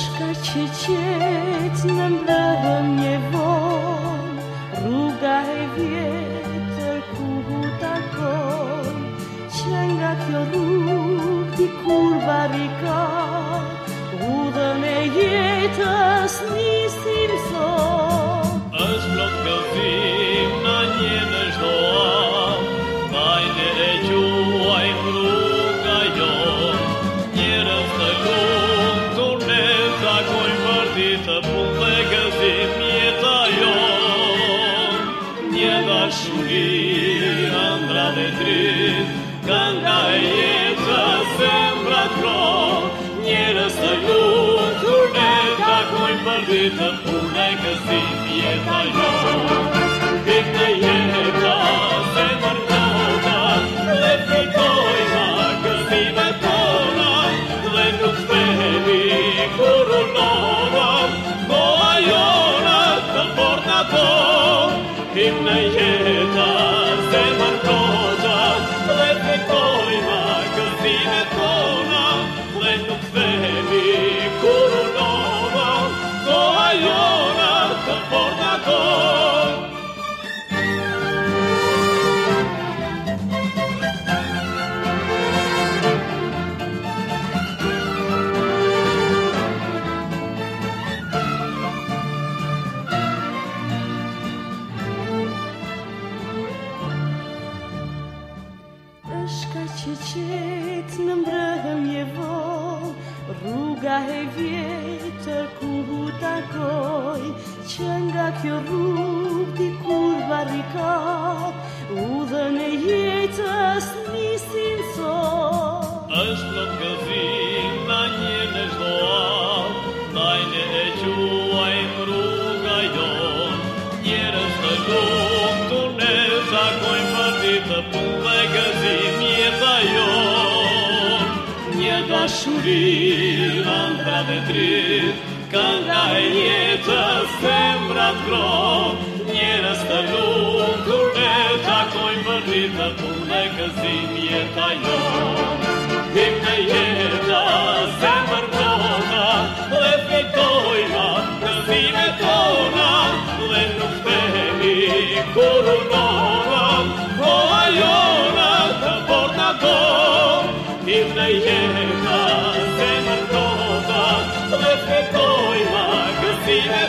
që qetë në mbrëmje vonë, rruga e vjetër ku hu takoj, që nga kjo rrug di kur barika, udhën e jetës nisim sot. të punë dhe gëzim jeta jo. Një dashuri, andra dhe drit Kanë nga e jetë se mbra tro Njërës të lutë, kur ne për ditë Punë e gëzim jeta jo. Porta to. Është ka që qetë në mbrëmje vonë, rruga e vjetër ku hu takoj, që nga kjo rrug di kur barikat, dashuri, andra dhe dritë, Kënga e jetës zemrat gro, Njerës të lumë të ne takojmë për ditë punë dhe gëzim jeta jon. Him në jeta, zemër tona, dhe fitojna, gëzime tona, dhe nuk themi kur uno Lecătoima, găsire